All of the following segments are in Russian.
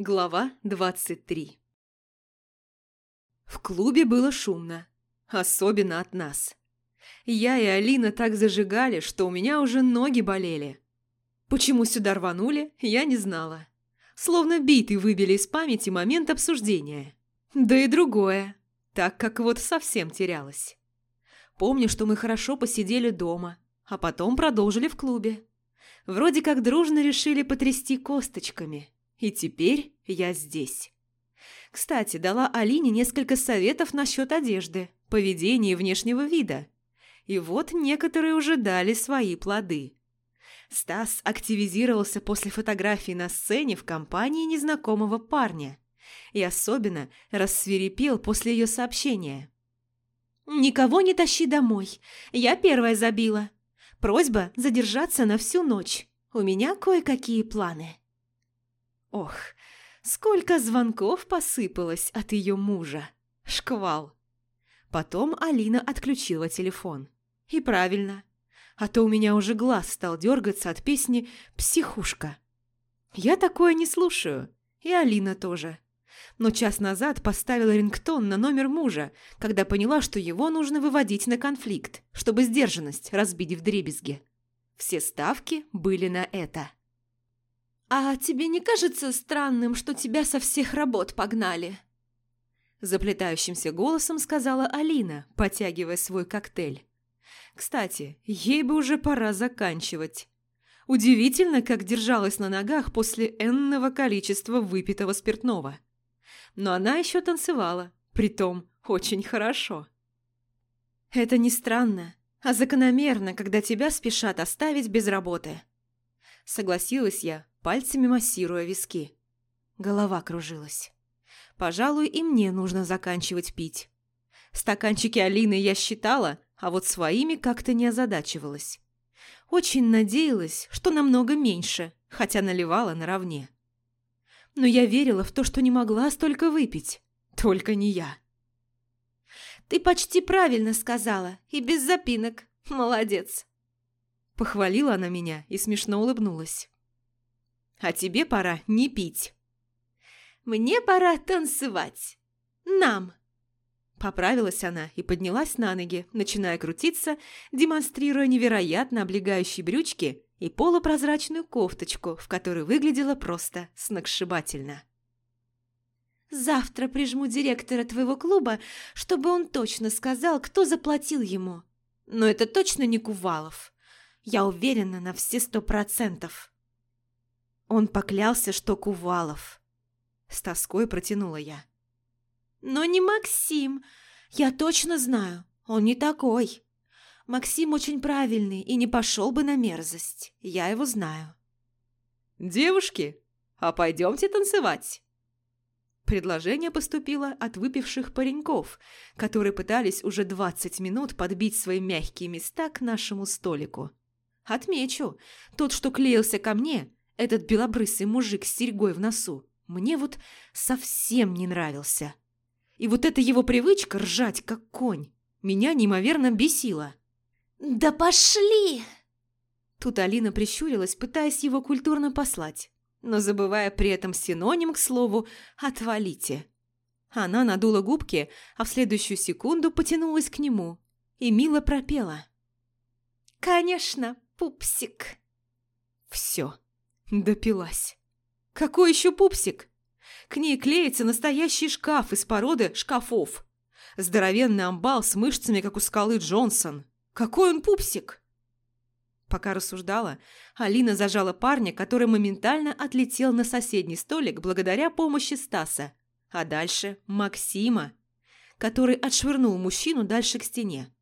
Глава 23 В клубе было шумно, особенно от нас. Я и Алина так зажигали, что у меня уже ноги болели. Почему сюда рванули, я не знала. Словно биты выбили из памяти момент обсуждения. Да и другое, так как вот совсем терялась. Помню, что мы хорошо посидели дома, а потом продолжили в клубе. Вроде как дружно решили потрясти косточками – и теперь я здесь. Кстати, дала Алине несколько советов насчет одежды, поведения и внешнего вида. И вот некоторые уже дали свои плоды. Стас активизировался после фотографии на сцене в компании незнакомого парня. И особенно рассверепел после ее сообщения. «Никого не тащи домой. Я первая забила. Просьба задержаться на всю ночь. У меня кое-какие планы». Ох, сколько звонков посыпалось от ее мужа. Шквал. Потом Алина отключила телефон. И правильно. А то у меня уже глаз стал дергаться от песни «Психушка». Я такое не слушаю. И Алина тоже. Но час назад поставила рингтон на номер мужа, когда поняла, что его нужно выводить на конфликт, чтобы сдержанность разбить в дребезге. Все ставки были на это. «А тебе не кажется странным, что тебя со всех работ погнали?» Заплетающимся голосом сказала Алина, потягивая свой коктейль. «Кстати, ей бы уже пора заканчивать. Удивительно, как держалась на ногах после энного количества выпитого спиртного. Но она еще танцевала, притом очень хорошо». «Это не странно, а закономерно, когда тебя спешат оставить без работы». Согласилась я, пальцами массируя виски. Голова кружилась. Пожалуй, и мне нужно заканчивать пить. Стаканчики Алины я считала, а вот своими как-то не озадачивалась. Очень надеялась, что намного меньше, хотя наливала наравне. Но я верила в то, что не могла столько выпить. Только не я. «Ты почти правильно сказала, и без запинок. Молодец!» Похвалила она меня и смешно улыбнулась. А тебе пора не пить. Мне пора танцевать. Нам. Поправилась она и поднялась на ноги, начиная крутиться, демонстрируя невероятно облегающие брючки и полупрозрачную кофточку, в которой выглядела просто сногсшибательно. «Завтра прижму директора твоего клуба, чтобы он точно сказал, кто заплатил ему. Но это точно не Кувалов. Я уверена на все сто процентов». Он поклялся, что Кувалов. С тоской протянула я. Но не Максим. Я точно знаю, он не такой. Максим очень правильный и не пошел бы на мерзость. Я его знаю. «Девушки, а пойдемте танцевать!» Предложение поступило от выпивших пареньков, которые пытались уже двадцать минут подбить свои мягкие места к нашему столику. Отмечу, тот, что клеился ко мне, этот белобрысый мужик с серьгой в носу мне вот совсем не нравился. И вот эта его привычка ржать, как конь, меня неимоверно бесила. «Да пошли!» Тут Алина прищурилась, пытаясь его культурно послать, но забывая при этом синоним к слову «отвалите». Она надула губки, а в следующую секунду потянулась к нему и мило пропела. «Конечно, пупсик!» Все. Допилась. Какой еще пупсик? К ней клеится настоящий шкаф из породы шкафов. Здоровенный амбал с мышцами, как у скалы Джонсон. Какой он пупсик? Пока рассуждала, Алина зажала парня, который моментально отлетел на соседний столик благодаря помощи Стаса. А дальше Максима, который отшвырнул мужчину дальше к стене.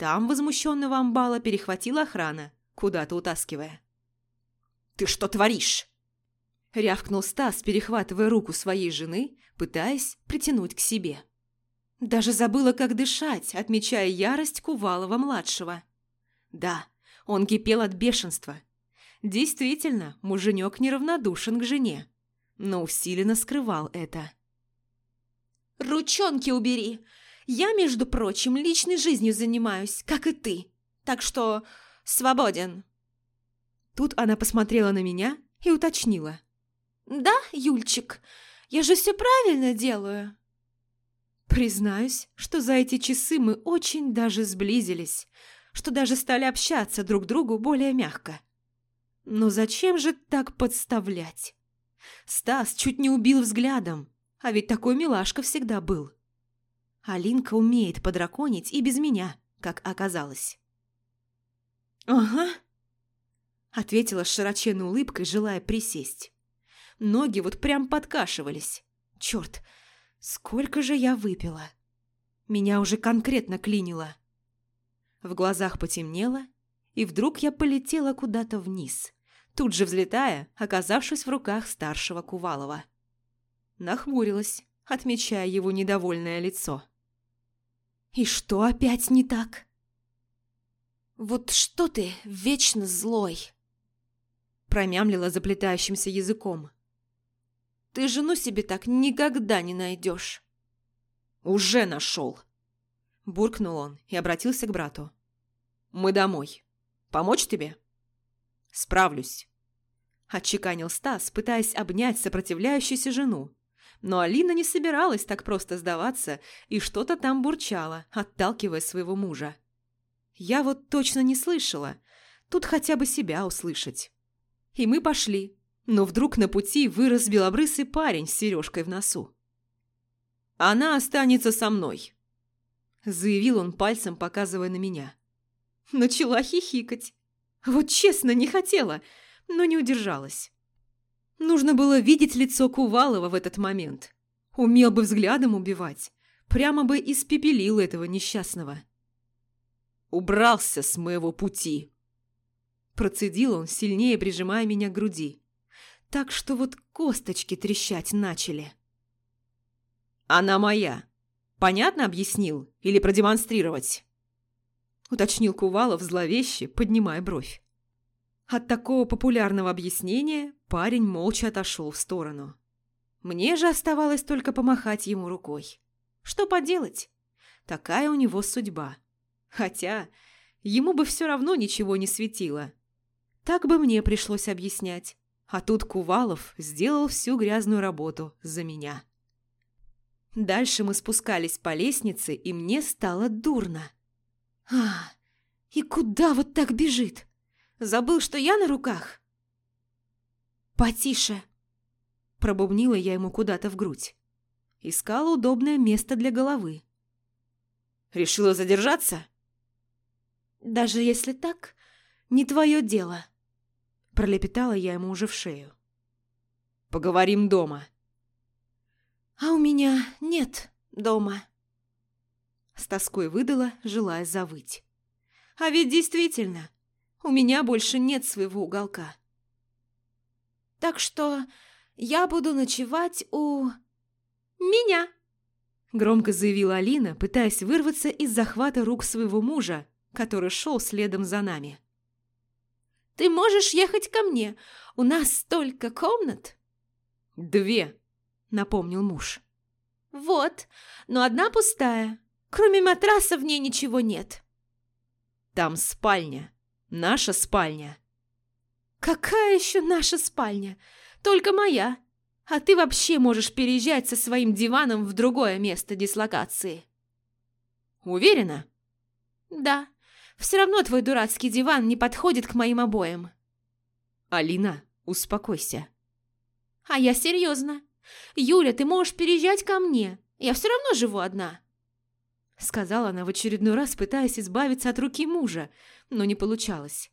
Там возмущенного амбала перехватила охрана, куда-то утаскивая. «Ты что творишь?» Рявкнул Стас, перехватывая руку своей жены, пытаясь притянуть к себе. Даже забыла, как дышать, отмечая ярость Кувалова-младшего. Да, он кипел от бешенства. Действительно, муженек неравнодушен к жене, но усиленно скрывал это. «Ручонки убери! Я, между прочим, личной жизнью занимаюсь, как и ты, так что свободен!» Тут она посмотрела на меня и уточнила. Да, Юльчик? Я же все правильно делаю. Признаюсь, что за эти часы мы очень даже сблизились, что даже стали общаться друг другу более мягко. Но зачем же так подставлять? Стас чуть не убил взглядом, а ведь такой милашка всегда был. Алинка умеет подраконить и без меня, как оказалось. «Ага», — ответила с широченной улыбкой, желая присесть. Ноги вот прям подкашивались. Черт, сколько же я выпила. Меня уже конкретно клинило. В глазах потемнело, и вдруг я полетела куда-то вниз, тут же взлетая, оказавшись в руках старшего Кувалова. Нахмурилась, отмечая его недовольное лицо. «И что опять не так?» «Вот что ты вечно злой!» Промямлила заплетающимся языком. «Ты жену себе так никогда не найдешь!» «Уже нашел!» Буркнул он и обратился к брату. «Мы домой. Помочь тебе?» «Справлюсь», – отчеканил Стас, пытаясь обнять сопротивляющуюся жену. Но Алина не собиралась так просто сдаваться и что-то там бурчала, отталкивая своего мужа. Я вот точно не слышала. Тут хотя бы себя услышать. И мы пошли. Но вдруг на пути вырос белобрысый парень с сережкой в носу. «Она останется со мной», – заявил он пальцем, показывая на меня. Начала хихикать. Вот честно, не хотела, но не удержалась. Нужно было видеть лицо Кувалова в этот момент. Умел бы взглядом убивать. Прямо бы испепелил этого несчастного. «Убрался с моего пути!» Процедил он, сильнее прижимая меня к груди. Так что вот косточки трещать начали. «Она моя. Понятно объяснил? Или продемонстрировать?» уточнил Кувалов зловеще, поднимая бровь. От такого популярного объяснения парень молча отошел в сторону. Мне же оставалось только помахать ему рукой. Что поделать? Такая у него судьба. Хотя ему бы все равно ничего не светило. Так бы мне пришлось объяснять. А тут Кувалов сделал всю грязную работу за меня. Дальше мы спускались по лестнице, и мне стало дурно. А, и куда вот так бежит? Забыл, что я на руках? Потише. Пробубнила я ему куда-то в грудь. Искала удобное место для головы. Решила задержаться? Даже если так, не твое дело. Пролепетала я ему уже в шею. Поговорим дома. А у меня нет дома. С тоской выдала, желая завыть. А ведь действительно, у меня больше нет своего уголка. Так что я буду ночевать у... меня. Громко заявила Алина, пытаясь вырваться из захвата рук своего мужа, который шел следом за нами. «Ты можешь ехать ко мне. У нас столько комнат». «Две», — напомнил муж. «Вот, но одна пустая. Кроме матраса в ней ничего нет. Там спальня. Наша спальня. Какая еще наша спальня? Только моя. А ты вообще можешь переезжать со своим диваном в другое место дислокации. Уверена? Да. Все равно твой дурацкий диван не подходит к моим обоям. Алина, успокойся. А я серьезно. Юля, ты можешь переезжать ко мне. Я все равно живу одна. Сказала она в очередной раз, пытаясь избавиться от руки мужа, но не получалось.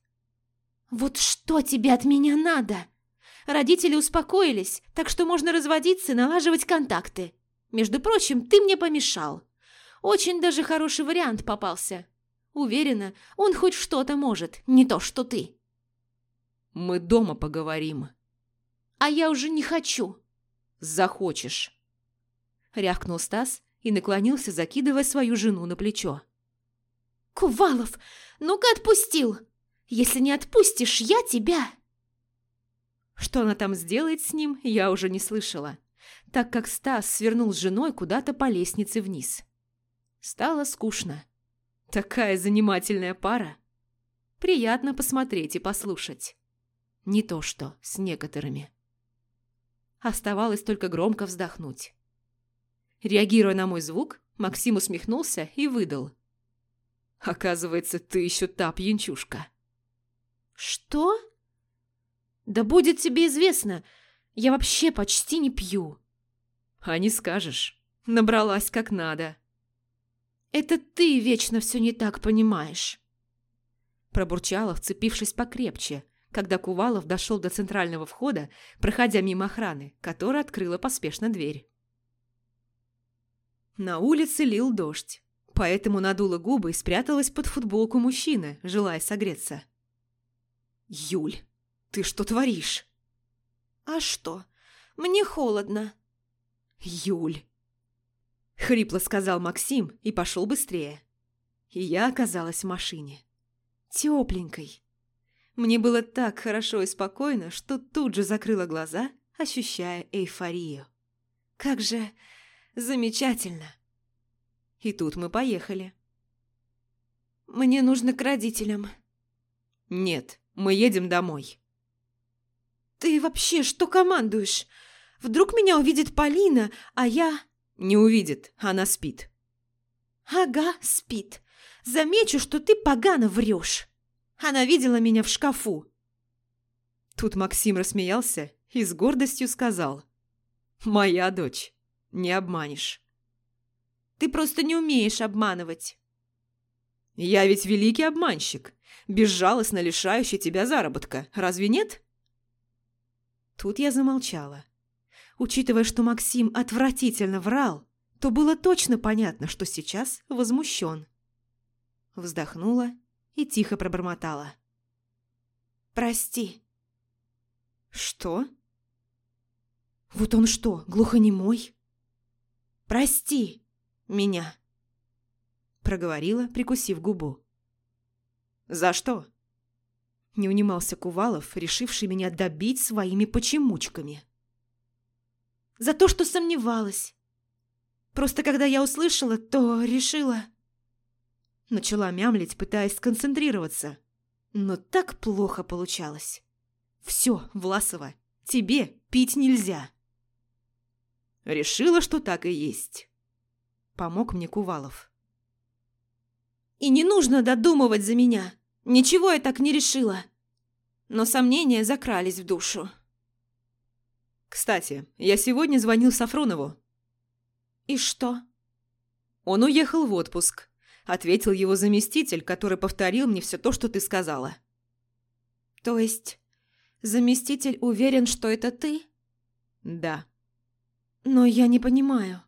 «Вот что тебе от меня надо? Родители успокоились, так что можно разводиться и налаживать контакты. Между прочим, ты мне помешал. Очень даже хороший вариант попался. Уверена, он хоть что-то может, не то что ты». «Мы дома поговорим». «А я уже не хочу». «Захочешь», — рявкнул Стас, и наклонился, закидывая свою жену на плечо. «Кувалов, ну-ка отпустил! Если не отпустишь, я тебя!» Что она там сделает с ним, я уже не слышала, так как Стас свернул с женой куда-то по лестнице вниз. Стало скучно. Такая занимательная пара. Приятно посмотреть и послушать. Не то что с некоторыми. Оставалось только громко вздохнуть. Реагируя на мой звук, Максим усмехнулся и выдал. «Оказывается, ты еще та пьянчушка». «Что?» «Да будет тебе известно, я вообще почти не пью». «А не скажешь. Набралась как надо». «Это ты вечно все не так понимаешь». Пробурчала, вцепившись покрепче, когда Кувалов дошел до центрального входа, проходя мимо охраны, которая открыла поспешно дверь. На улице лил дождь, поэтому надула губы и спряталась под футболку мужчины, желая согреться. «Юль, ты что творишь?» «А что? Мне холодно». «Юль!» Хрипло сказал Максим и пошел быстрее. И я оказалась в машине. Тепленькой. Мне было так хорошо и спокойно, что тут же закрыла глаза, ощущая эйфорию. Как же замечательно! И тут мы поехали. «Мне нужно к родителям». «Нет, мы едем домой». «Ты вообще что командуешь? Вдруг меня увидит Полина, а я...» «Не увидит, она спит». «Ага, спит. Замечу, что ты погано врешь. Она видела меня в шкафу». Тут Максим рассмеялся и с гордостью сказал. «Моя дочь, не обманешь». «Ты просто не умеешь обманывать». «Я ведь великий обманщик, безжалостно лишающий тебя заработка, разве нет?» Тут я замолчала. Учитывая, что Максим отвратительно врал, то было точно понятно, что сейчас возмущен. Вздохнула и тихо пробормотала. «Прости». «Что?» «Вот он что, глухонемой?» «Прости меня», – проговорила, прикусив губу. «За что?» Не унимался Кувалов, решивший меня добить своими почемучками. «За то, что сомневалась. Просто когда я услышала, то решила...» Начала мямлить, пытаясь сконцентрироваться. Но так плохо получалось. «Все, Власова, тебе пить нельзя!» Решила, что так и есть. Помог мне Кувалов. «И не нужно додумывать за меня!» Ничего я так не решила. Но сомнения закрались в душу. Кстати, я сегодня звонил Сафронову. И что? Он уехал в отпуск. Ответил его заместитель, который повторил мне все то, что ты сказала. То есть, заместитель уверен, что это ты? Да. Но я не понимаю.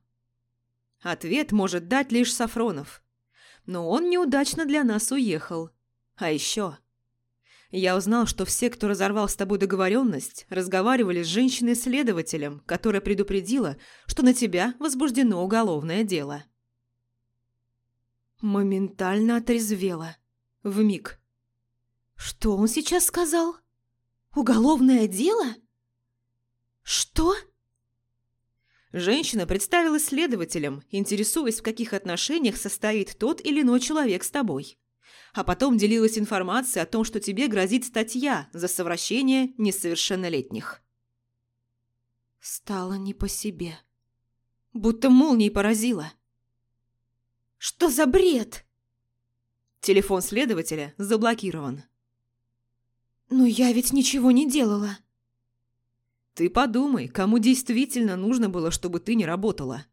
Ответ может дать лишь Сафронов. Но он неудачно для нас уехал. А еще... Я узнал, что все, кто разорвал с тобой договоренность, разговаривали с женщиной-следователем, которая предупредила, что на тебя возбуждено уголовное дело. Моментально отрезвела. Вмиг. Что он сейчас сказал? Уголовное дело? Что? Женщина представилась следователем, интересуясь, в каких отношениях состоит тот или иной человек с тобой а потом делилась информацией о том, что тебе грозит статья за совращение несовершеннолетних. Стало не по себе. Будто молнией поразила. «Что за бред?» Телефон следователя заблокирован. «Но я ведь ничего не делала». «Ты подумай, кому действительно нужно было, чтобы ты не работала?»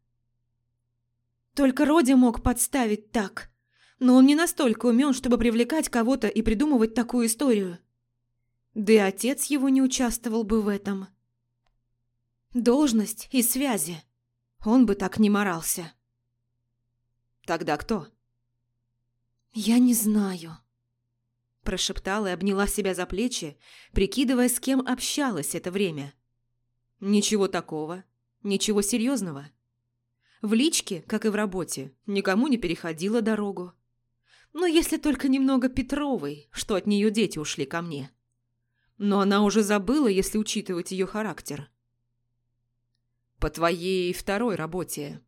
«Только Роди мог подставить так но он не настолько умен, чтобы привлекать кого-то и придумывать такую историю. Да и отец его не участвовал бы в этом. Должность и связи. Он бы так не морался. Тогда кто? Я не знаю. Прошептала и обняла себя за плечи, прикидывая, с кем общалась это время. Ничего такого, ничего серьезного. В личке, как и в работе, никому не переходила дорогу. Но если только немного Петровой, что от нее дети ушли ко мне. Но она уже забыла, если учитывать ее характер. По твоей второй работе.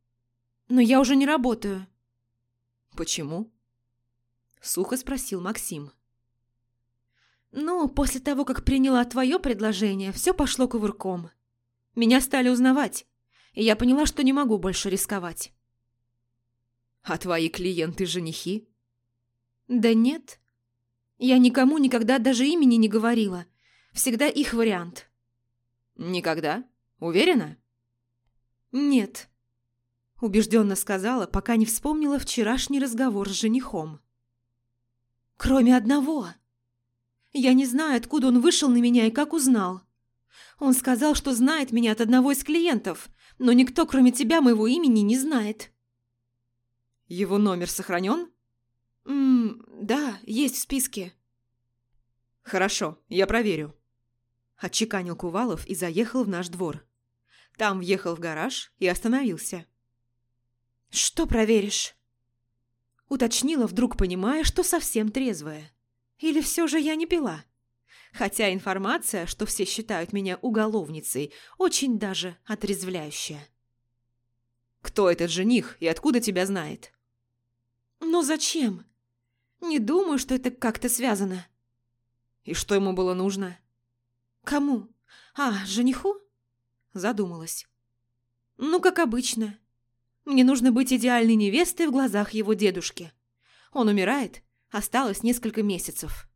Но я уже не работаю. Почему? Сухо спросил Максим. Ну, после того, как приняла твое предложение, все пошло кувырком. Меня стали узнавать, и я поняла, что не могу больше рисковать. А твои клиенты-женихи? Да нет. Я никому никогда даже имени не говорила. Всегда их вариант. Никогда? Уверена? Нет. Убежденно сказала, пока не вспомнила вчерашний разговор с женихом. Кроме одного. Я не знаю, откуда он вышел на меня и как узнал. Он сказал, что знает меня от одного из клиентов, но никто, кроме тебя, моего имени не знает. Его номер сохранен? Ммм, да, есть в списке. Хорошо, я проверю. Отчеканил Кувалов и заехал в наш двор. Там въехал в гараж и остановился. «Что проверишь?» Уточнила, вдруг понимая, что совсем трезвая. Или все же я не пила? Хотя информация, что все считают меня уголовницей, очень даже отрезвляющая. «Кто этот жених и откуда тебя знает?» «Ну зачем? Не думаю, что это как-то связано». «И что ему было нужно?» «Кому? А, жениху?» Задумалась. «Ну, как обычно. Мне нужно быть идеальной невестой в глазах его дедушки. Он умирает, осталось несколько месяцев».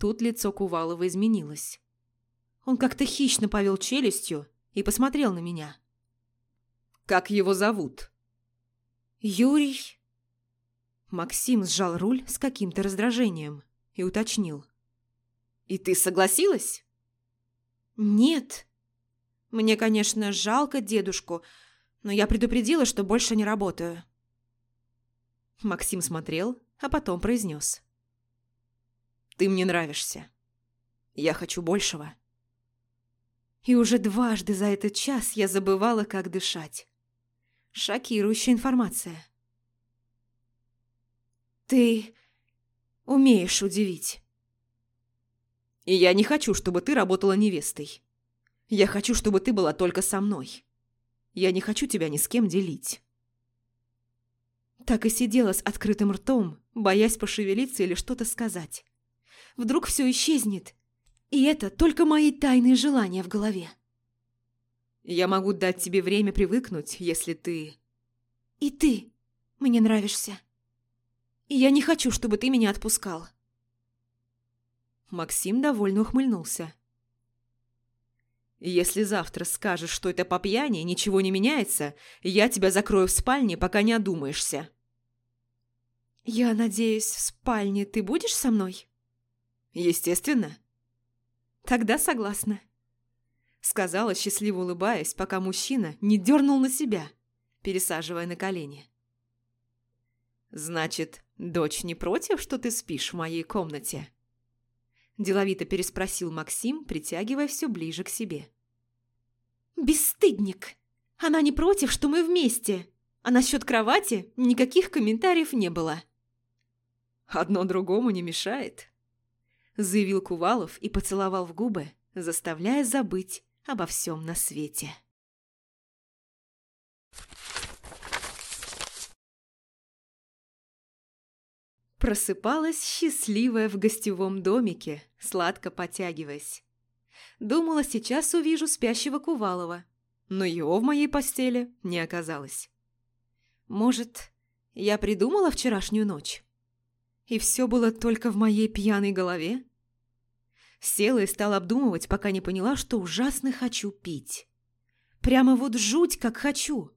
Тут лицо Кувалова изменилось. Он как-то хищно повел челюстью и посмотрел на меня. «Как его зовут?» «Юрий...» Максим сжал руль с каким-то раздражением и уточнил. «И ты согласилась?» «Нет. Мне, конечно, жалко дедушку, но я предупредила, что больше не работаю». Максим смотрел, а потом произнес. «Ты мне нравишься. Я хочу большего». И уже дважды за этот час я забывала, как дышать. Шокирующая информация. Ты умеешь удивить. И я не хочу, чтобы ты работала невестой. Я хочу, чтобы ты была только со мной. Я не хочу тебя ни с кем делить. Так и сидела с открытым ртом, боясь пошевелиться или что-то сказать. Вдруг все исчезнет, и это только мои тайные желания в голове. Я могу дать тебе время привыкнуть, если ты... И ты мне нравишься. И я не хочу, чтобы ты меня отпускал. Максим довольно ухмыльнулся. «Если завтра скажешь, что это по пьяни, ничего не меняется, я тебя закрою в спальне, пока не одумаешься». «Я надеюсь, в спальне ты будешь со мной?» «Естественно». «Тогда согласна». Сказала, счастливо улыбаясь, пока мужчина не дернул на себя, пересаживая на колени. «Значит, дочь не против, что ты спишь в моей комнате?» Деловито переспросил Максим, притягивая все ближе к себе. «Бесстыдник! Она не против, что мы вместе, а насчет кровати никаких комментариев не было». «Одно другому не мешает», – заявил Кувалов и поцеловал в губы, заставляя забыть обо всем на свете. Просыпалась счастливая в гостевом домике, сладко потягиваясь. Думала, сейчас увижу спящего Кувалова, но его в моей постели не оказалось. Может, я придумала вчерашнюю ночь? И все было только в моей пьяной голове? Села и стала обдумывать, пока не поняла, что ужасно хочу пить. Прямо вот жуть, как хочу.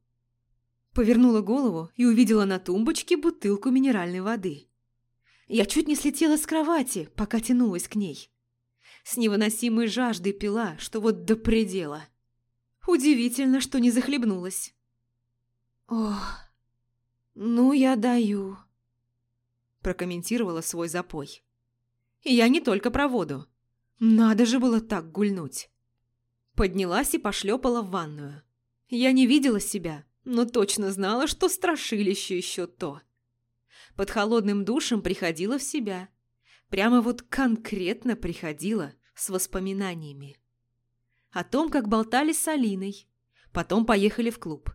Повернула голову и увидела на тумбочке бутылку минеральной воды. Я чуть не слетела с кровати, пока тянулась к ней. С невыносимой жаждой пила, что вот до предела. Удивительно, что не захлебнулась. «Ох, ну я даю», – прокомментировала свой запой. Я не только про воду. Надо же было так гульнуть. Поднялась и пошлепала в ванную. Я не видела себя, но точно знала, что страшилище еще то. Под холодным душем приходила в себя. Прямо вот конкретно приходила с воспоминаниями. О том, как болтали с Алиной. Потом поехали в клуб.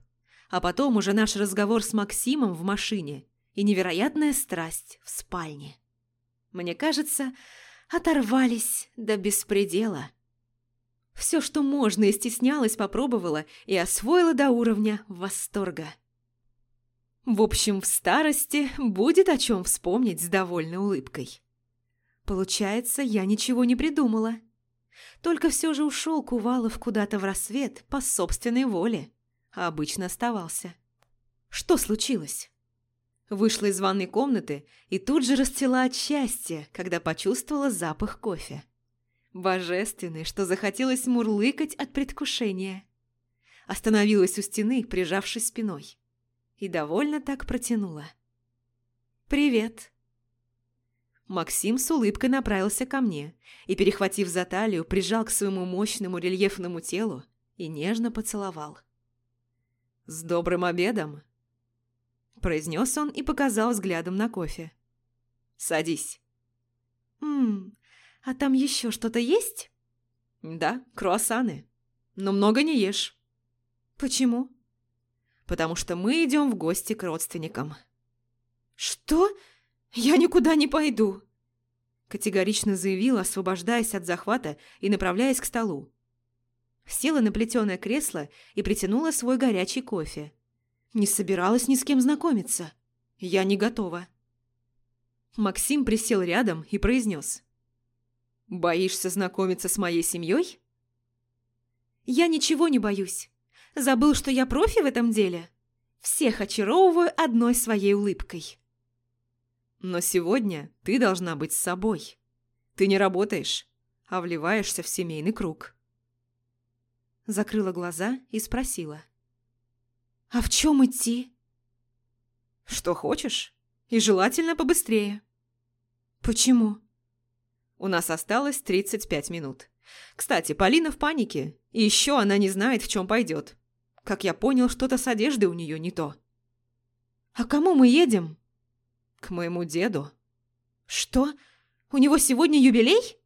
А потом уже наш разговор с Максимом в машине и невероятная страсть в спальне. Мне кажется, оторвались до беспредела. Все, что можно, и стеснялась, попробовала и освоила до уровня восторга. В общем, в старости будет о чем вспомнить с довольной улыбкой. Получается, я ничего не придумала. Только все же ушел Кувалов куда-то в рассвет по собственной воле, а обычно оставался. Что случилось? Вышла из ванной комнаты и тут же расцвела от счастья, когда почувствовала запах кофе. Божественный, что захотелось мурлыкать от предвкушения. Остановилась у стены, прижавшись спиной и довольно так протянула. «Привет». Максим с улыбкой направился ко мне и, перехватив за талию, прижал к своему мощному рельефному телу и нежно поцеловал. «С добрым обедом!» Произнес он и показал взглядом на кофе. «Садись». «Ммм, а там еще что-то есть?» «Да, круассаны. Но много не ешь». «Почему?» потому что мы идем в гости к родственникам». «Что? Я никуда не пойду!» Категорично заявила, освобождаясь от захвата и направляясь к столу. Села на плетеное кресло и притянула свой горячий кофе. Не собиралась ни с кем знакомиться. Я не готова. Максим присел рядом и произнес. «Боишься знакомиться с моей семьей?» «Я ничего не боюсь. Забыл, что я профи в этом деле? Всех очаровываю одной своей улыбкой. Но сегодня ты должна быть с собой. Ты не работаешь, а вливаешься в семейный круг. Закрыла глаза и спросила. «А в чем идти?» «Что хочешь, и желательно побыстрее». «Почему?» «У нас осталось 35 минут. Кстати, Полина в панике, и еще она не знает, в чем пойдет. Как я понял, что-то с одеждой у нее не то. «А кому мы едем?» «К моему деду». «Что? У него сегодня юбилей?»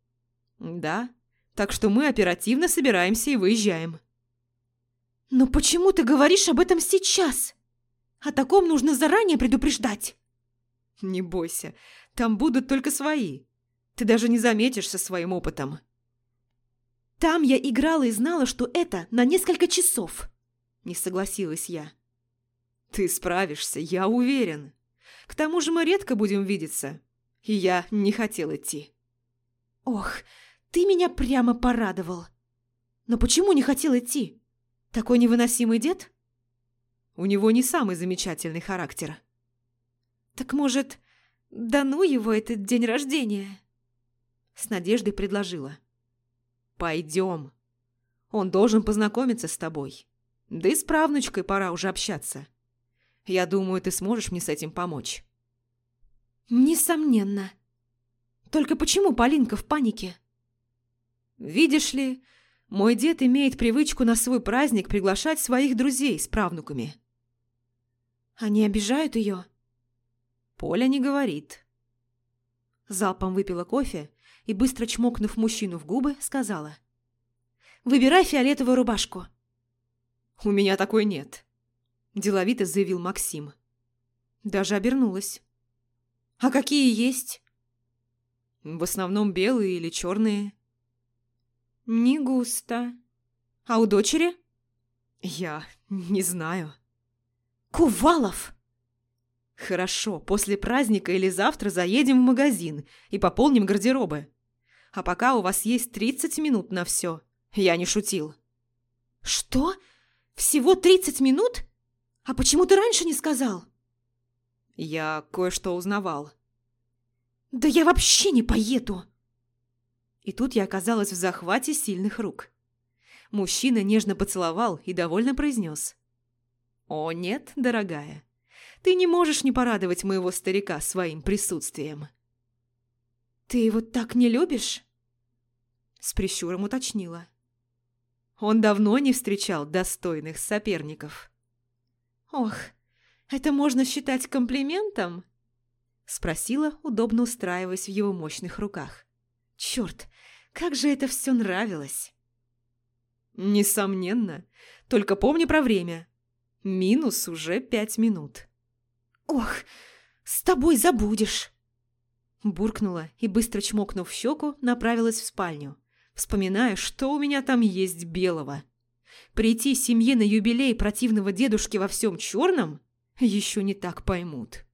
«Да. Так что мы оперативно собираемся и выезжаем». «Но почему ты говоришь об этом сейчас? О таком нужно заранее предупреждать». «Не бойся, там будут только свои. Ты даже не заметишь со своим опытом». «Там я играла и знала, что это на несколько часов». Не согласилась я. Ты справишься, я уверен. К тому же мы редко будем видеться. И я не хотел идти. Ох, ты меня прямо порадовал. Но почему не хотел идти? Такой невыносимый дед? У него не самый замечательный характер. Так может, да ну его этот день рождения? С надеждой предложила. Пойдем. Он должен познакомиться с тобой. Да и с правнучкой пора уже общаться. Я думаю, ты сможешь мне с этим помочь. Несомненно. Только почему Полинка в панике? Видишь ли, мой дед имеет привычку на свой праздник приглашать своих друзей с правнуками. Они обижают ее? Поля не говорит. Залпом выпила кофе и, быстро чмокнув мужчину в губы, сказала. «Выбирай фиолетовую рубашку. «У меня такой нет», – деловито заявил Максим. Даже обернулась. «А какие есть?» «В основном белые или черные». «Не густо. А у дочери?» «Я не знаю». «Кувалов!» «Хорошо, после праздника или завтра заедем в магазин и пополним гардеробы. А пока у вас есть 30 минут на все. Я не шутил». «Что? Всего тридцать минут? А почему ты раньше не сказал? Я кое-что узнавал. Да я вообще не поеду. И тут я оказалась в захвате сильных рук. Мужчина нежно поцеловал и довольно произнес. «О, нет, дорогая, ты не можешь не порадовать моего старика своим присутствием». «Ты его так не любишь?» С прищуром уточнила. Он давно не встречал достойных соперников. «Ох, это можно считать комплиментом?» Спросила, удобно устраиваясь в его мощных руках. «Черт, как же это все нравилось!» «Несомненно. Только помни про время. Минус уже пять минут». «Ох, с тобой забудешь!» Буркнула и, быстро чмокнув щеку, направилась в спальню вспоминая, что у меня там есть белого. Прийти семье на юбилей противного дедушки во всем черном еще не так поймут.